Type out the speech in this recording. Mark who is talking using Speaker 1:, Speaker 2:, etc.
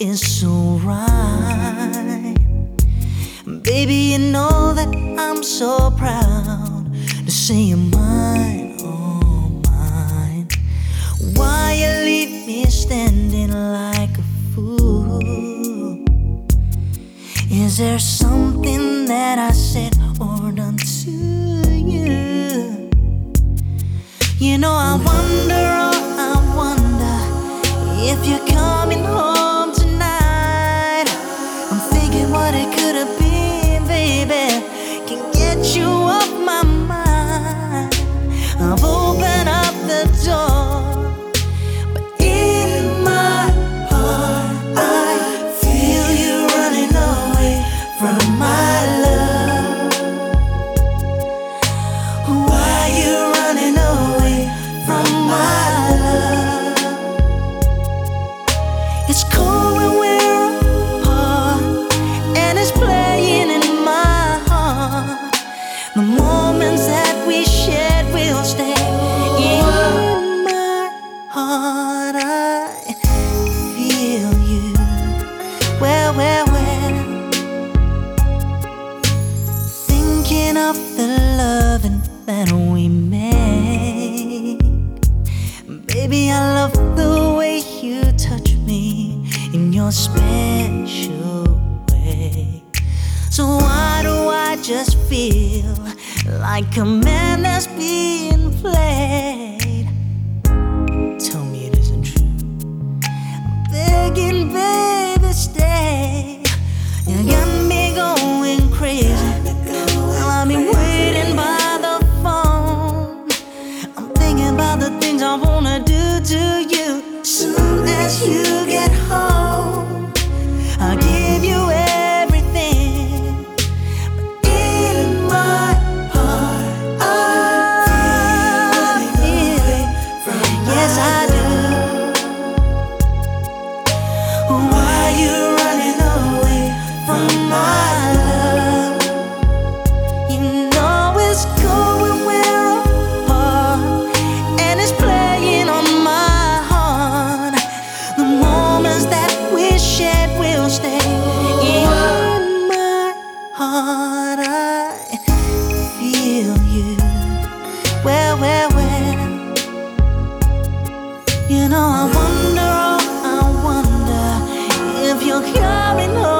Speaker 1: is so right. Baby, you know that I'm so proud to say you're mine, oh mine. Why you leave me standing like a fool? Is there something that I said or done to you? You know I wonder, Thinking of the loving that we made. Baby, I love the way you touch me in your special way. So why do I just feel like a man that's being played? I wanna do to you. Soon as you get home, Well, well. You know, I wonder, oh, I wonder if you're coming home.